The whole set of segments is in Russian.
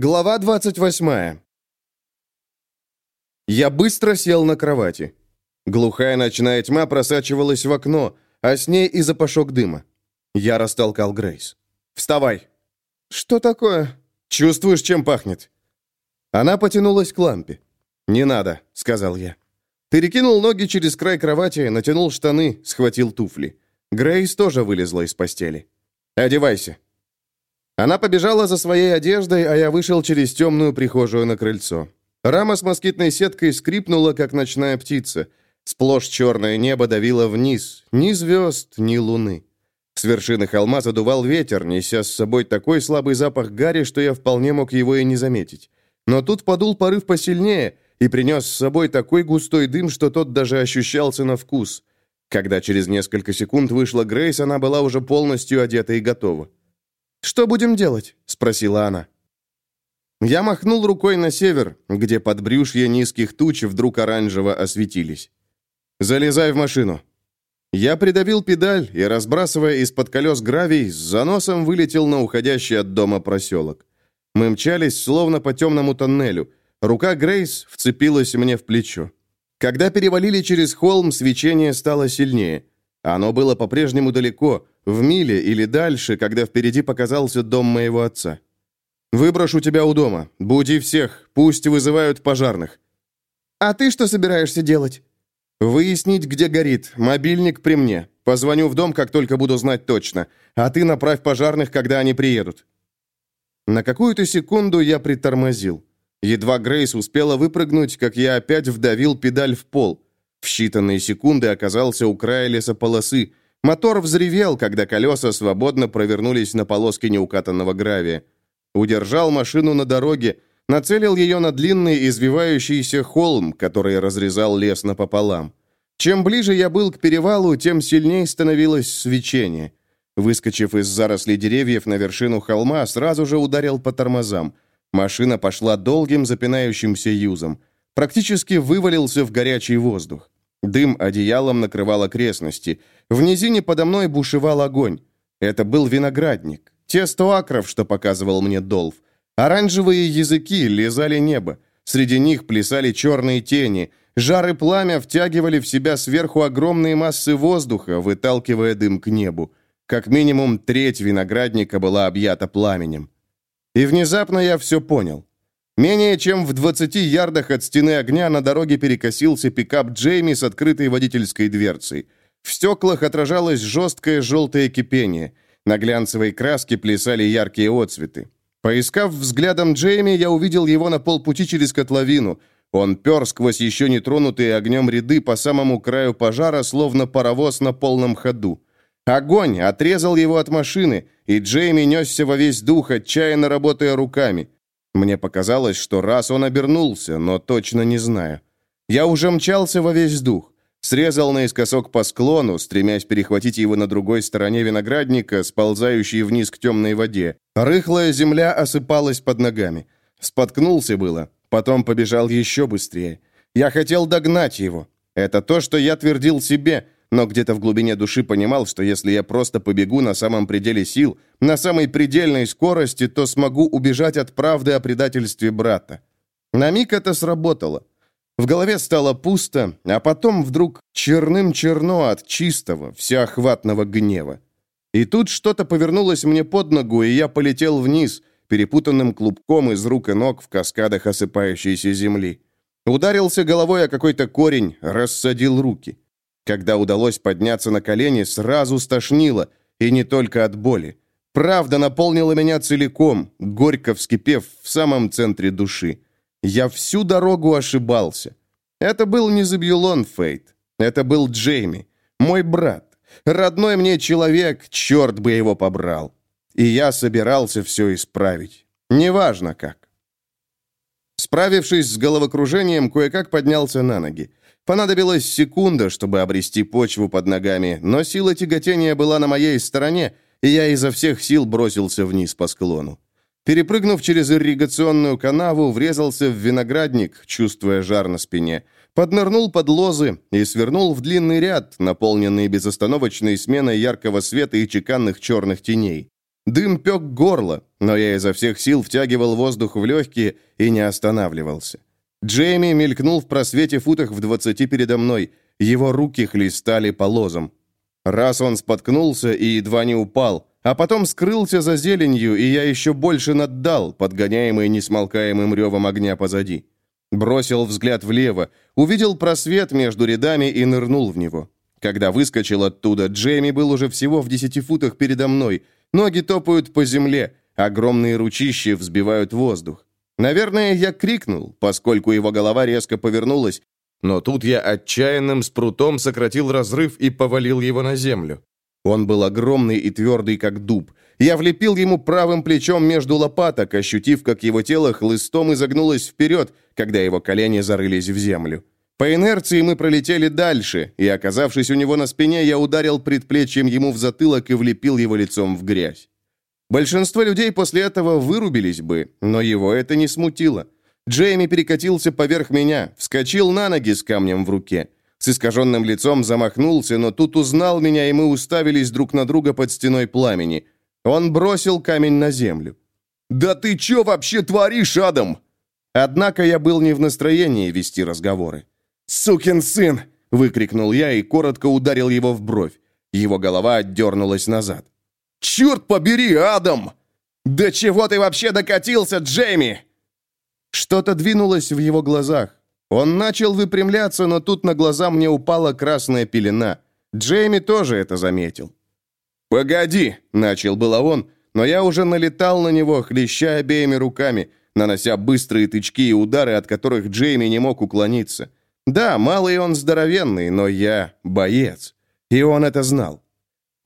Глава 28. Я быстро сел на кровати. Глухая ночная тьма просачивалась в окно, а с ней и запашок дыма. Я растолкал Грейс. «Вставай!» «Что такое?» «Чувствуешь, чем пахнет?» Она потянулась к лампе. «Не надо», — сказал я. Перекинул ноги через край кровати, натянул штаны, схватил туфли. Грейс тоже вылезла из постели. «Одевайся». Она побежала за своей одеждой, а я вышел через темную прихожую на крыльцо. Рама с москитной сеткой скрипнула, как ночная птица. Сплошь черное небо давило вниз. Ни звезд, ни луны. С вершины холма задувал ветер, неся с собой такой слабый запах гари, что я вполне мог его и не заметить. Но тут подул порыв посильнее и принес с собой такой густой дым, что тот даже ощущался на вкус. Когда через несколько секунд вышла Грейс, она была уже полностью одета и готова. «Что будем делать?» — спросила она. Я махнул рукой на север, где подбрюшья низких туч вдруг оранжево осветились. «Залезай в машину». Я придавил педаль и, разбрасывая из-под колес гравий, с заносом вылетел на уходящий от дома проселок. Мы мчались, словно по темному тоннелю. Рука Грейс вцепилась мне в плечо. Когда перевалили через холм, свечение стало сильнее. Оно было по-прежнему далеко, в миле или дальше, когда впереди показался дом моего отца. «Выброшу тебя у дома. Буди всех. Пусть вызывают пожарных». «А ты что собираешься делать?» «Выяснить, где горит. Мобильник при мне. Позвоню в дом, как только буду знать точно. А ты направь пожарных, когда они приедут». На какую-то секунду я притормозил. Едва Грейс успела выпрыгнуть, как я опять вдавил педаль в пол. В считанные секунды оказался у края лесополосы. Мотор взревел, когда колеса свободно провернулись на полоске неукатанного гравия. Удержал машину на дороге, нацелил ее на длинный извивающийся холм, который разрезал лес напополам. Чем ближе я был к перевалу, тем сильнее становилось свечение. Выскочив из зарослей деревьев на вершину холма, сразу же ударил по тормозам. Машина пошла долгим запинающимся юзом. Практически вывалился в горячий воздух. Дым одеялом накрывал окрестности. В низине подо мной бушевал огонь. Это был виноградник. Те сто акров, что показывал мне Долф. Оранжевые языки лизали небо. Среди них плясали черные тени. Жары пламя втягивали в себя сверху огромные массы воздуха, выталкивая дым к небу. Как минимум треть виноградника была объята пламенем. И внезапно я все понял. Менее чем в 20 ярдах от стены огня на дороге перекосился пикап Джейми с открытой водительской дверцей. В стеклах отражалось жесткое желтое кипение – на глянцевой краске плясали яркие отцветы. Поискав взглядом Джейми, я увидел его на полпути через котловину. Он пер сквозь еще не тронутые огнем ряды по самому краю пожара, словно паровоз на полном ходу. Огонь отрезал его от машины, и Джейми несся во весь дух, отчаянно работая руками. Мне показалось, что раз он обернулся, но точно не знаю. Я уже мчался во весь дух. Срезал наискосок по склону, стремясь перехватить его на другой стороне виноградника, сползающей вниз к темной воде. Рыхлая земля осыпалась под ногами. Споткнулся было, потом побежал еще быстрее. Я хотел догнать его. Это то, что я твердил себе, но где-то в глубине души понимал, что если я просто побегу на самом пределе сил, на самой предельной скорости, то смогу убежать от правды о предательстве брата. На миг это сработало. В голове стало пусто, а потом вдруг черным черно от чистого, всеохватного гнева. И тут что-то повернулось мне под ногу, и я полетел вниз, перепутанным клубком из рук и ног в каскадах осыпающейся земли. Ударился головой о какой-то корень, рассадил руки. Когда удалось подняться на колени, сразу стошнило, и не только от боли. Правда наполнила меня целиком, горько вскипев в самом центре души. Я всю дорогу ошибался. Это был не Забьюлон Фейт. Это был Джейми, мой брат. Родной мне человек, черт бы его побрал. И я собирался все исправить. Неважно как. Справившись с головокружением, кое-как поднялся на ноги. Понадобилась секунда, чтобы обрести почву под ногами, но сила тяготения была на моей стороне, и я изо всех сил бросился вниз по склону. Перепрыгнув через ирригационную канаву, врезался в виноградник, чувствуя жар на спине, поднырнул под лозы и свернул в длинный ряд, наполненный безостановочной сменой яркого света и чеканных черных теней. Дым пек горло, но я изо всех сил втягивал воздух в легкие и не останавливался. Джейми мелькнул в просвете футах в двадцати передо мной. Его руки хлестали по лозам. Раз он споткнулся и едва не упал, а потом скрылся за зеленью, и я еще больше наддал, подгоняемый несмолкаемым ревом огня позади. Бросил взгляд влево, увидел просвет между рядами и нырнул в него. Когда выскочил оттуда, Джейми был уже всего в десяти футах передо мной. Ноги топают по земле, огромные ручища взбивают воздух. Наверное, я крикнул, поскольку его голова резко повернулась, но тут я отчаянным спрутом сократил разрыв и повалил его на землю. Он был огромный и твердый, как дуб. Я влепил ему правым плечом между лопаток, ощутив, как его тело хлыстом изогнулось вперед, когда его колени зарылись в землю. По инерции мы пролетели дальше, и, оказавшись у него на спине, я ударил предплечьем ему в затылок и влепил его лицом в грязь. Большинство людей после этого вырубились бы, но его это не смутило. Джейми перекатился поверх меня, вскочил на ноги с камнем в руке. С искаженным лицом замахнулся, но тут узнал меня, и мы уставились друг на друга под стеной пламени. Он бросил камень на землю. «Да ты чё вообще творишь, Адам?» Однако я был не в настроении вести разговоры. «Сукин сын!» — выкрикнул я и коротко ударил его в бровь. Его голова отдернулась назад. «Черт побери, Адам! Да чего ты вообще докатился, Джейми?» Что-то двинулось в его глазах. Он начал выпрямляться, но тут на глаза мне упала красная пелена. Джейми тоже это заметил. «Погоди!» — начал было он, но я уже налетал на него, хлеща обеими руками, нанося быстрые тычки и удары, от которых Джейми не мог уклониться. Да, малый он здоровенный, но я боец. И он это знал.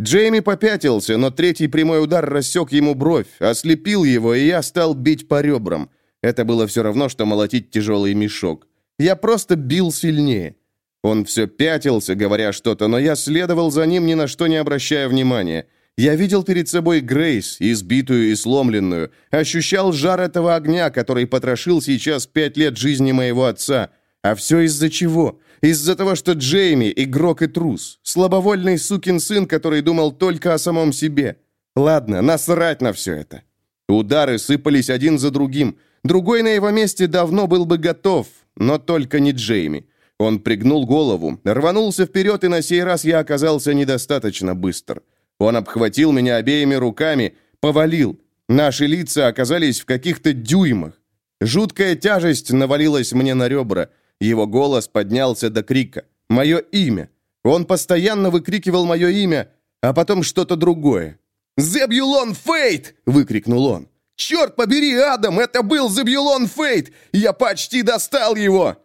Джейми попятился, но третий прямой удар рассек ему бровь, ослепил его, и я стал бить по ребрам. Это было все равно, что молотить тяжелый мешок. Я просто бил сильнее. Он все пятился, говоря что-то, но я следовал за ним, ни на что не обращая внимания. Я видел перед собой Грейс, избитую и сломленную, ощущал жар этого огня, который потрошил сейчас пять лет жизни моего отца. А все из-за чего? Из-за того, что Джейми – игрок и трус, слабовольный сукин сын, который думал только о самом себе. Ладно, насрать на все это. Удары сыпались один за другим – Другой на его месте давно был бы готов, но только не Джейми. Он пригнул голову, рванулся вперед, и на сей раз я оказался недостаточно быстр. Он обхватил меня обеими руками, повалил. Наши лица оказались в каких-то дюймах. Жуткая тяжесть навалилась мне на ребра. Его голос поднялся до крика. Мое имя. Он постоянно выкрикивал мое имя, а потом что-то другое. «Зебюлон Фейт!» — выкрикнул он. «Черт побери, Адам, это был Забьюлон Фейт! Я почти достал его!»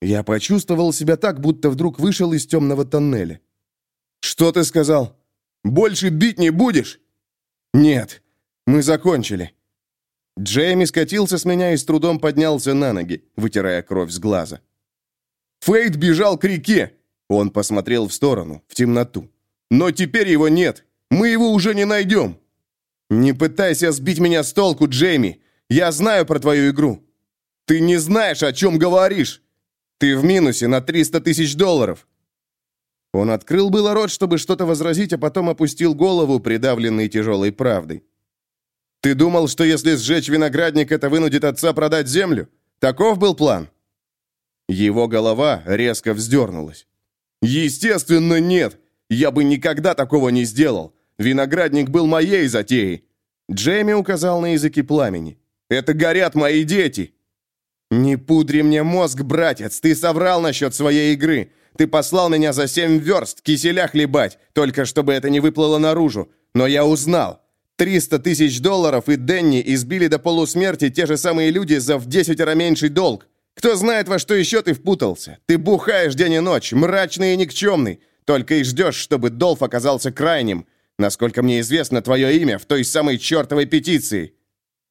Я почувствовал себя так, будто вдруг вышел из темного тоннеля. «Что ты сказал? Больше бить не будешь?» «Нет, мы закончили». Джейми скатился с меня и с трудом поднялся на ноги, вытирая кровь с глаза. «Фейт бежал к реке!» Он посмотрел в сторону, в темноту. «Но теперь его нет! Мы его уже не найдем!» «Не пытайся сбить меня с толку, Джейми! Я знаю про твою игру!» «Ты не знаешь, о чем говоришь! Ты в минусе на 300 тысяч долларов!» Он открыл было рот, чтобы что-то возразить, а потом опустил голову, придавленный тяжелой правдой. «Ты думал, что если сжечь виноградник, это вынудит отца продать землю? Таков был план?» Его голова резко вздернулась. «Естественно, нет! Я бы никогда такого не сделал! Виноградник был моей затеей. Джейми указал на языки пламени. Это горят мои дети. Не пудри мне мозг, братец, ты соврал насчет своей игры. Ты послал меня за семь верст киселя хлебать, только чтобы это не выплыло наружу. Но я узнал. 300 тысяч долларов и Денни избили до полусмерти те же самые люди за в десятеро меньший долг. Кто знает, во что еще ты впутался. Ты бухаешь день и ночь, мрачный и никчемный. Только и ждешь, чтобы Долф оказался крайним. Насколько мне известно, твое имя в той самой чертовой петиции.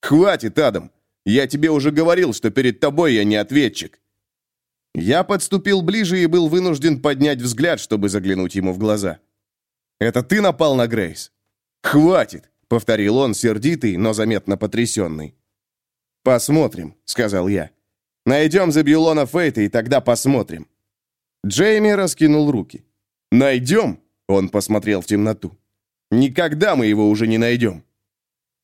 Хватит, Адам. Я тебе уже говорил, что перед тобой я не ответчик. Я подступил ближе и был вынужден поднять взгляд, чтобы заглянуть ему в глаза. «Это ты напал на Грейс?» «Хватит!» — повторил он, сердитый, но заметно потрясенный. «Посмотрим», — сказал я. «Найдем Забьюлона Фейта, и тогда посмотрим». Джейми раскинул руки. «Найдем?» — он посмотрел в темноту. Никогда мы его уже не найдем.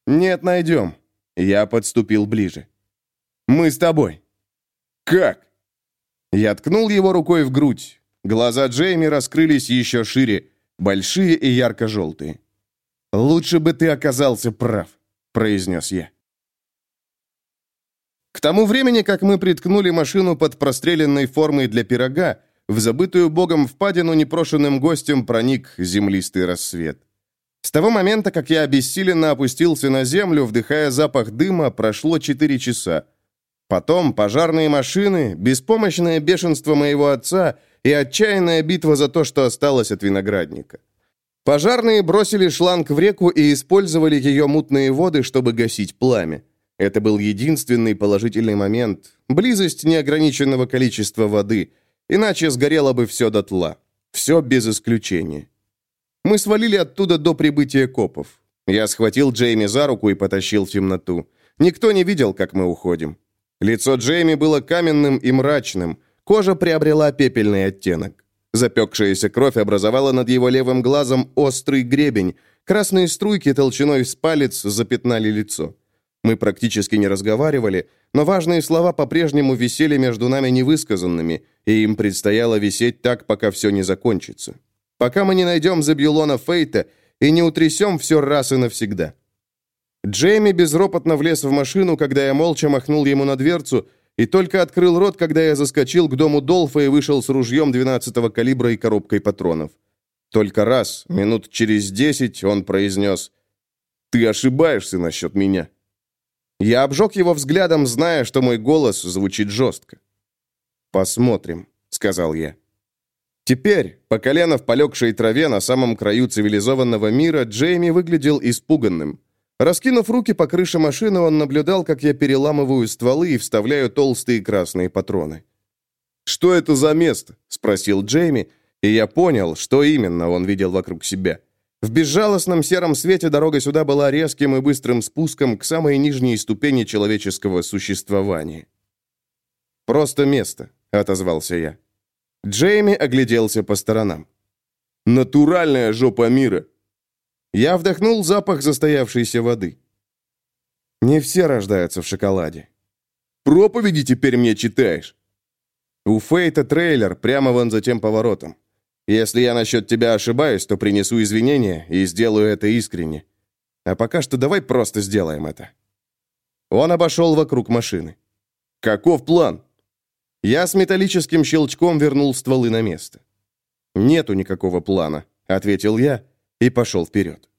«Нет, найдем». Я подступил ближе. «Мы с тобой». «Как?» Я ткнул его рукой в грудь. Глаза Джейми раскрылись еще шире, большие и ярко-желтые. «Лучше бы ты оказался прав», — произнес я. К тому времени, как мы приткнули машину под простреленной формой для пирога, в забытую богом впадину непрошенным гостем проник землистый рассвет. С того момента, как я обессиленно опустился на землю, вдыхая запах дыма, прошло четыре часа. Потом пожарные машины, беспомощное бешенство моего отца и отчаянная битва за то, что осталось от виноградника. Пожарные бросили шланг в реку и использовали ее мутные воды, чтобы гасить пламя. Это был единственный положительный момент, близость неограниченного количества воды, иначе сгорело бы все дотла. Все без исключения. Мы свалили оттуда до прибытия копов. Я схватил Джейми за руку и потащил в темноту. Никто не видел, как мы уходим. Лицо Джейми было каменным и мрачным. Кожа приобрела пепельный оттенок. Запекшаяся кровь образовала над его левым глазом острый гребень. Красные струйки толщиной с палец запятнали лицо. Мы практически не разговаривали, но важные слова по-прежнему висели между нами невысказанными, и им предстояло висеть так, пока все не закончится пока мы не найдем Забьюлона Фейта и не утрясем все раз и навсегда. Джейми безропотно влез в машину, когда я молча махнул ему на дверцу, и только открыл рот, когда я заскочил к дому Долфа и вышел с ружьем 12-го калибра и коробкой патронов. Только раз, минут через десять, он произнес «Ты ошибаешься насчет меня». Я обжег его взглядом, зная, что мой голос звучит жестко. «Посмотрим», — сказал я. Теперь, по колено в полегшей траве на самом краю цивилизованного мира, Джейми выглядел испуганным. Раскинув руки по крыше машины, он наблюдал, как я переламываю стволы и вставляю толстые красные патроны. «Что это за место?» — спросил Джейми, и я понял, что именно он видел вокруг себя. В безжалостном сером свете дорога сюда была резким и быстрым спуском к самой нижней ступени человеческого существования. «Просто место», — отозвался я. Джейми огляделся по сторонам. «Натуральная жопа мира!» Я вдохнул запах застоявшейся воды. «Не все рождаются в шоколаде». «Проповеди теперь мне читаешь?» «У Фейта трейлер прямо вон за тем поворотом. Если я насчет тебя ошибаюсь, то принесу извинения и сделаю это искренне. А пока что давай просто сделаем это». Он обошел вокруг машины. «Каков план?» Я с металлическим щелчком вернул стволы на место. «Нету никакого плана», — ответил я и пошел вперед.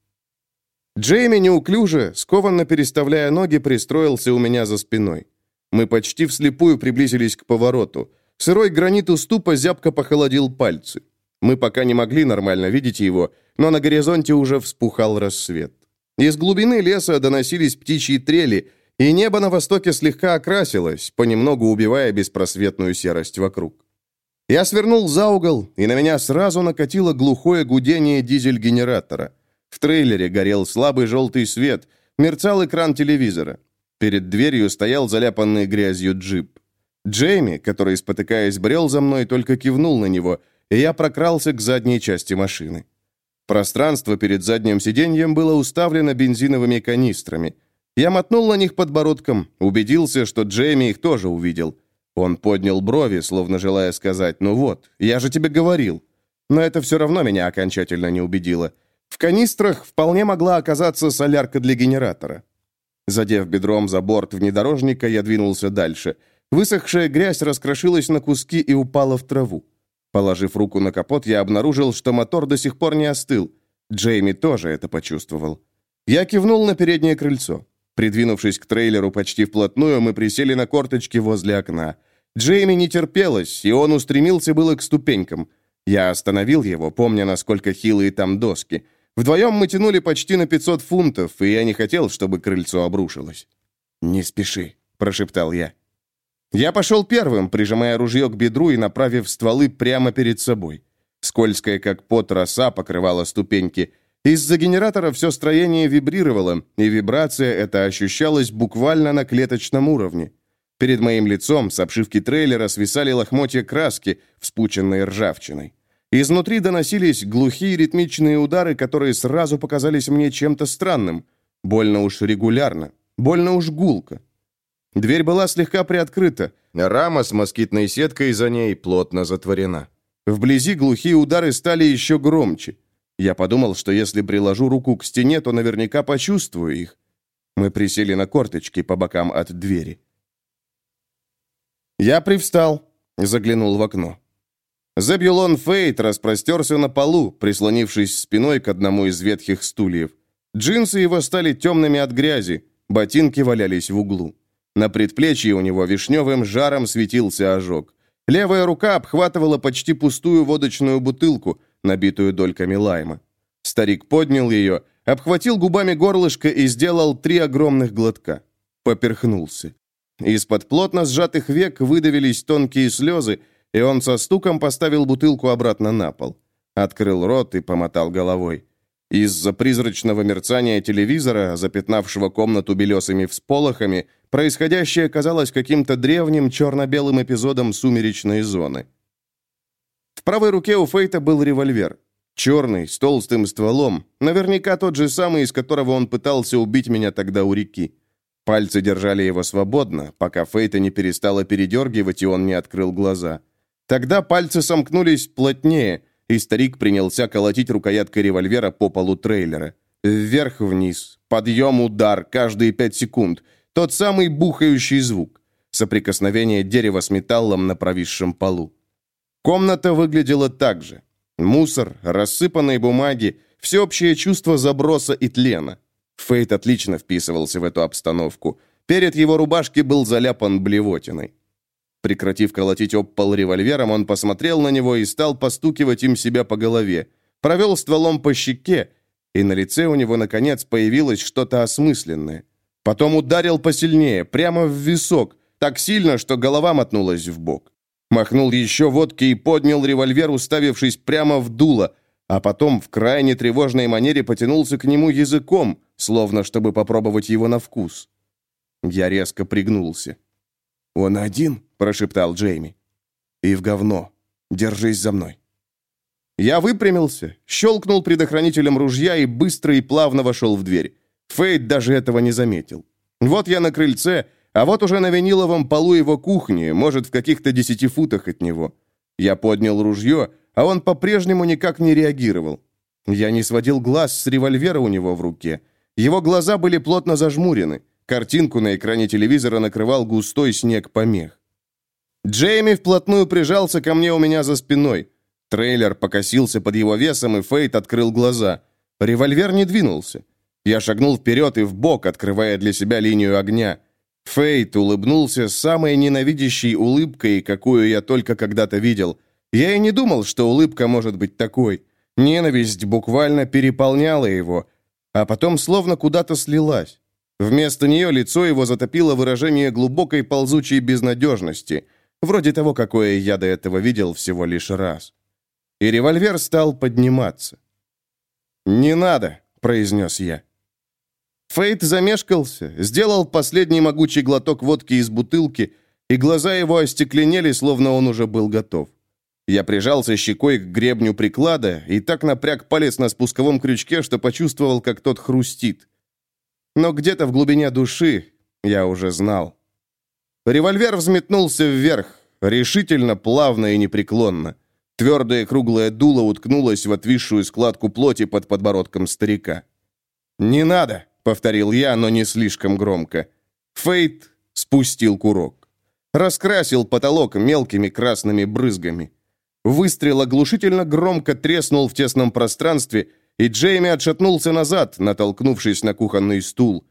Джейми неуклюже, скованно переставляя ноги, пристроился у меня за спиной. Мы почти вслепую приблизились к повороту. Сырой гранит уступа зябко похолодил пальцы. Мы пока не могли нормально видеть его, но на горизонте уже вспухал рассвет. Из глубины леса доносились птичьи трели, и небо на востоке слегка окрасилось, понемногу убивая беспросветную серость вокруг. Я свернул за угол, и на меня сразу накатило глухое гудение дизель-генератора. В трейлере горел слабый желтый свет, мерцал экран телевизора. Перед дверью стоял заляпанный грязью джип. Джейми, который, спотыкаясь, брел за мной, только кивнул на него, и я прокрался к задней части машины. Пространство перед задним сиденьем было уставлено бензиновыми канистрами – я мотнул на них подбородком, убедился, что Джейми их тоже увидел. Он поднял брови, словно желая сказать, «Ну вот, я же тебе говорил». Но это все равно меня окончательно не убедило. В канистрах вполне могла оказаться солярка для генератора. Задев бедром за борт внедорожника, я двинулся дальше. Высохшая грязь раскрошилась на куски и упала в траву. Положив руку на капот, я обнаружил, что мотор до сих пор не остыл. Джейми тоже это почувствовал. Я кивнул на переднее крыльцо. Придвинувшись к трейлеру почти вплотную, мы присели на корточки возле окна. Джейми не терпелось, и он устремился было к ступенькам. Я остановил его, помня, насколько хилые там доски. Вдвоем мы тянули почти на 500 фунтов, и я не хотел, чтобы крыльцо обрушилось. «Не спеши», — прошептал я. Я пошел первым, прижимая ружье к бедру и направив стволы прямо перед собой. Скользкая, как пот, роса покрывала ступеньки — из-за генератора все строение вибрировало, и вибрация эта ощущалась буквально на клеточном уровне. Перед моим лицом с обшивки трейлера свисали лохмотья краски, вспученные ржавчиной. Изнутри доносились глухие ритмичные удары, которые сразу показались мне чем-то странным. Больно уж регулярно, больно уж гулко. Дверь была слегка приоткрыта, рама с москитной сеткой за ней плотно затворена. Вблизи глухие удары стали еще громче. Я подумал, что если приложу руку к стене, то наверняка почувствую их. Мы присели на корточки по бокам от двери. Я привстал, заглянул в окно. Зебюлон Фейт распростерся на полу, прислонившись спиной к одному из ветхих стульев. Джинсы его стали темными от грязи, ботинки валялись в углу. На предплечье у него вишневым жаром светился ожог. Левая рука обхватывала почти пустую водочную бутылку, набитую дольками лайма. Старик поднял ее, обхватил губами горлышко и сделал три огромных глотка. Поперхнулся. Из-под плотно сжатых век выдавились тонкие слезы, и он со стуком поставил бутылку обратно на пол. Открыл рот и помотал головой. Из-за призрачного мерцания телевизора, запятнавшего комнату белесыми всполохами, происходящее казалось каким-то древним черно-белым эпизодом «Сумеречной зоны». Правой руке у Фейта был револьвер. Черный, с толстым стволом. Наверняка тот же самый, из которого он пытался убить меня тогда у реки. Пальцы держали его свободно, пока Фейта не перестала передергивать, и он не открыл глаза. Тогда пальцы сомкнулись плотнее, и старик принялся колотить рукояткой револьвера по полу трейлера. Вверх-вниз, подъем, удар, каждые пять секунд. Тот самый бухающий звук. Соприкосновение дерева с металлом на провисшем полу. Комната выглядела так же. Мусор, рассыпанные бумаги, всеобщее чувство заброса и тлена. Фейт отлично вписывался в эту обстановку. Перед его рубашки был заляпан блевотиной. Прекратив колотить об пол револьвером, он посмотрел на него и стал постукивать им себя по голове. Провел стволом по щеке, и на лице у него, наконец, появилось что-то осмысленное. Потом ударил посильнее, прямо в висок, так сильно, что голова мотнулась в бок. Махнул еще водки и поднял револьвер, уставившись прямо в дуло, а потом в крайне тревожной манере потянулся к нему языком, словно чтобы попробовать его на вкус. Я резко пригнулся. «Он один?» — прошептал Джейми. «И в говно. Держись за мной». Я выпрямился, щелкнул предохранителем ружья и быстро и плавно вошел в дверь. Фейд даже этого не заметил. Вот я на крыльце, а вот уже на виниловом полу его кухни, может, в каких-то десяти футах от него. Я поднял ружье, а он по-прежнему никак не реагировал. Я не сводил глаз с револьвера у него в руке. Его глаза были плотно зажмурены. Картинку на экране телевизора накрывал густой снег помех. Джейми вплотную прижался ко мне у меня за спиной. Трейлер покосился под его весом, и Фейт открыл глаза. Револьвер не двинулся. Я шагнул вперед и вбок, открывая для себя линию огня. Фейт улыбнулся самой ненавидящей улыбкой, какую я только когда-то видел. Я и не думал, что улыбка может быть такой. Ненависть буквально переполняла его, а потом словно куда-то слилась. Вместо нее лицо его затопило выражение глубокой ползучей безнадежности, вроде того, какое я до этого видел всего лишь раз. И револьвер стал подниматься. «Не надо», — произнес я. Фейт замешкался, сделал последний могучий глоток водки из бутылки, и глаза его остекленели, словно он уже был готов. Я прижался щекой к гребню приклада и так напряг палец на спусковом крючке, что почувствовал, как тот хрустит. Но где-то в глубине души я уже знал. Револьвер взметнулся вверх, решительно, плавно и непреклонно. Твердое круглое дуло уткнулось в отвисшую складку плоти под подбородком старика. «Не надо!» — повторил я, но не слишком громко. Фейт спустил курок. Раскрасил потолок мелкими красными брызгами. Выстрел оглушительно громко треснул в тесном пространстве, и Джейми отшатнулся назад, натолкнувшись на кухонный стул.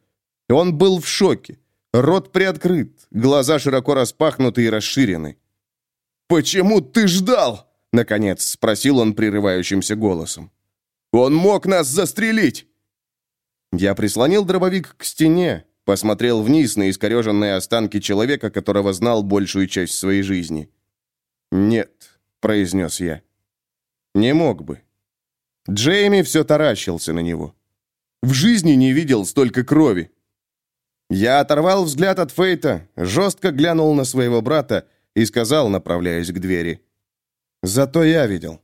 Он был в шоке. Рот приоткрыт, глаза широко распахнуты и расширены. «Почему ты ждал?» — наконец спросил он прерывающимся голосом. «Он мог нас застрелить!» Я прислонил дробовик к стене, посмотрел вниз на искореженные останки человека, которого знал большую часть своей жизни. «Нет», произнес я. Не мог бы. Джейми все таращился на него. В жизни не видел столько крови. Я оторвал взгляд от Фейта, жестко глянул на своего брата и сказал, направляясь к двери. «Зато я видел».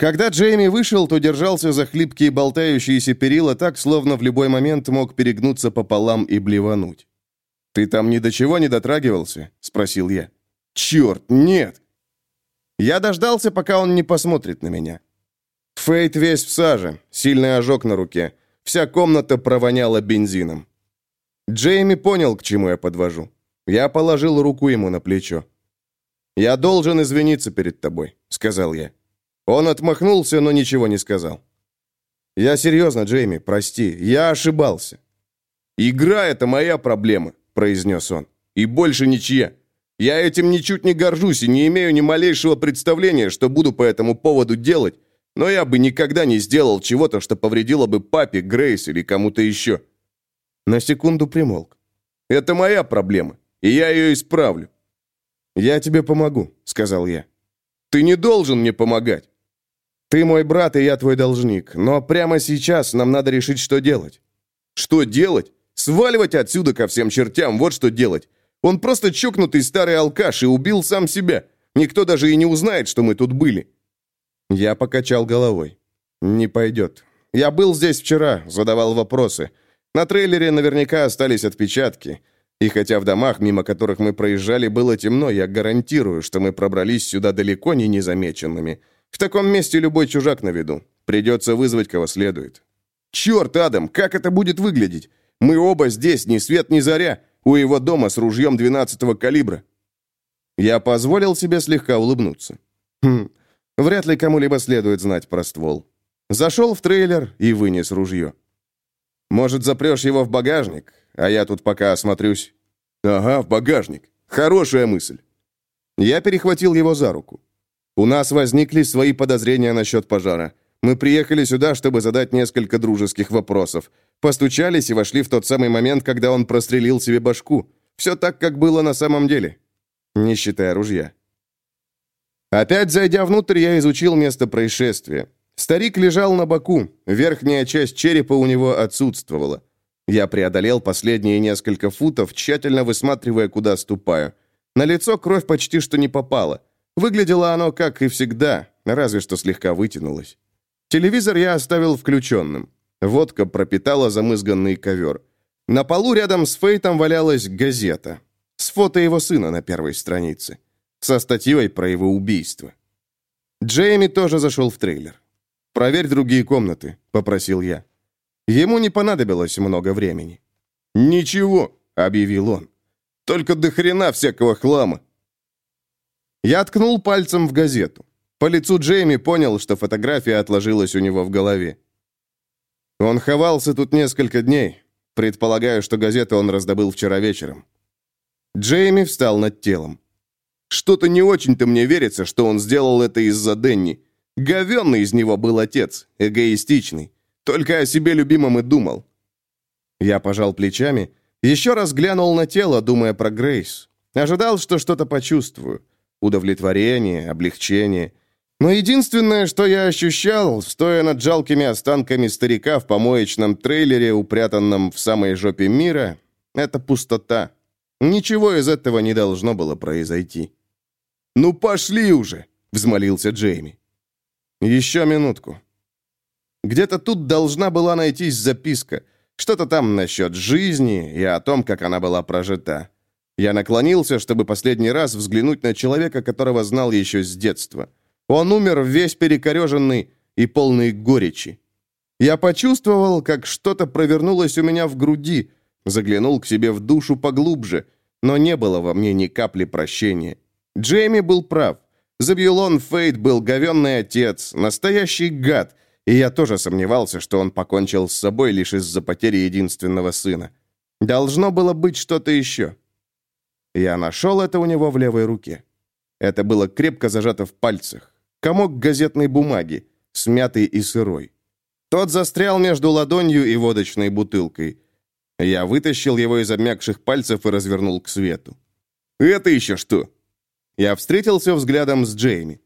Когда Джейми вышел, то держался за хлипкие болтающиеся перила так, словно в любой момент мог перегнуться пополам и блевануть. «Ты там ни до чего не дотрагивался?» — спросил я. «Черт, нет!» Я дождался, пока он не посмотрит на меня. Фейт весь в саже, сильный ожог на руке. Вся комната провоняла бензином. Джейми понял, к чему я подвожу. Я положил руку ему на плечо. «Я должен извиниться перед тобой», — сказал я. Он отмахнулся, но ничего не сказал. «Я серьезно, Джейми, прости, я ошибался». «Игра — это моя проблема», — произнес он, — «и больше ничья. Я этим ничуть не горжусь и не имею ни малейшего представления, что буду по этому поводу делать, но я бы никогда не сделал чего-то, что повредило бы папе, Грейс или кому-то еще». На секунду примолк. «Это моя проблема, и я ее исправлю». «Я тебе помогу», — сказал я. «Ты не должен мне помогать. Ты мой брат, и я твой должник, но прямо сейчас нам надо решить, что делать». «Что делать? Сваливать отсюда ко всем чертям, вот что делать. Он просто чокнутый старый алкаш и убил сам себя. Никто даже и не узнает, что мы тут были». Я покачал головой. «Не пойдет. Я был здесь вчера, задавал вопросы. На трейлере наверняка остались отпечатки. И хотя в домах, мимо которых мы проезжали, было темно, я гарантирую, что мы пробрались сюда далеко не незамеченными. В таком месте любой чужак на виду. Придется вызвать кого следует. Черт, Адам, как это будет выглядеть? Мы оба здесь, ни свет, ни заря, у его дома с ружьем 12-го калибра. Я позволил себе слегка улыбнуться. Хм, вряд ли кому-либо следует знать про ствол. Зашел в трейлер и вынес ружье. Может, запрешь его в багажник, а я тут пока осмотрюсь?» «Ага, в багажник. Хорошая мысль». Я перехватил его за руку. «У нас возникли свои подозрения насчет пожара. Мы приехали сюда, чтобы задать несколько дружеских вопросов. Постучались и вошли в тот самый момент, когда он прострелил себе башку. Все так, как было на самом деле. Не считая ружья. Опять зайдя внутрь, я изучил место происшествия. Старик лежал на боку, верхняя часть черепа у него отсутствовала. Я преодолел последние несколько футов, тщательно высматривая, куда ступаю. На лицо кровь почти что не попала. Выглядело оно, как и всегда, разве что слегка вытянулось. Телевизор я оставил включенным. Водка пропитала замызганный ковер. На полу рядом с Фейтом валялась газета. С фото его сына на первой странице. Со статьей про его убийство. Джейми тоже зашел в трейлер. «Проверь другие комнаты», — попросил я. Ему не понадобилось много времени. «Ничего», — объявил он. «Только до хрена всякого хлама». Я ткнул пальцем в газету. По лицу Джейми понял, что фотография отложилась у него в голове. Он ховался тут несколько дней. Предполагаю, что газету он раздобыл вчера вечером. Джейми встал над телом. Что-то не очень-то мне верится, что он сделал это из-за Денни. Говенный из него был отец, эгоистичный. Только о себе любимом и думал. Я пожал плечами, еще раз глянул на тело, думая про Грейс. Ожидал, что что-то почувствую. Удовлетворение, облегчение. Но единственное, что я ощущал, стоя над жалкими останками старика в помоечном трейлере, упрятанном в самой жопе мира, это пустота. Ничего из этого не должно было произойти. «Ну пошли уже!» — взмолился Джейми. Еще минутку. Где-то тут должна была найтись записка. Что-то там насчет жизни и о том, как она была прожита. Я наклонился, чтобы последний раз взглянуть на человека, которого знал еще с детства. Он умер весь перекореженный и полный горечи. Я почувствовал, как что-то провернулось у меня в груди, заглянул к себе в душу поглубже, но не было во мне ни капли прощения. Джейми был прав. Забьюлон Фейт был говенный отец, настоящий гад, и я тоже сомневался, что он покончил с собой лишь из-за потери единственного сына. Должно было быть что-то еще. Я нашел это у него в левой руке. Это было крепко зажато в пальцах. Комок газетной бумаги, смятый и сырой. Тот застрял между ладонью и водочной бутылкой. Я вытащил его из обмякших пальцев и развернул к свету. «Это еще что?» Я встретился взглядом с Джейми.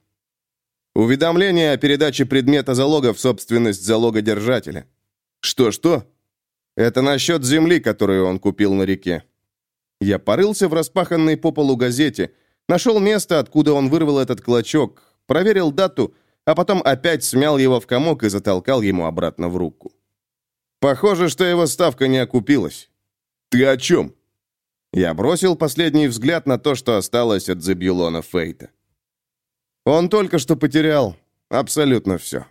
Уведомление о передаче предмета залога в собственность залогодержателя. Что-что? Это насчет земли, которую он купил на реке. Я порылся в распаханной по полу газете, нашел место, откуда он вырвал этот клочок, проверил дату а потом опять смял его в комок и затолкал ему обратно в руку. Похоже, что его ставка не окупилась. «Ты о чем?» Я бросил последний взгляд на то, что осталось от Зебюлона Фейта. Он только что потерял абсолютно все.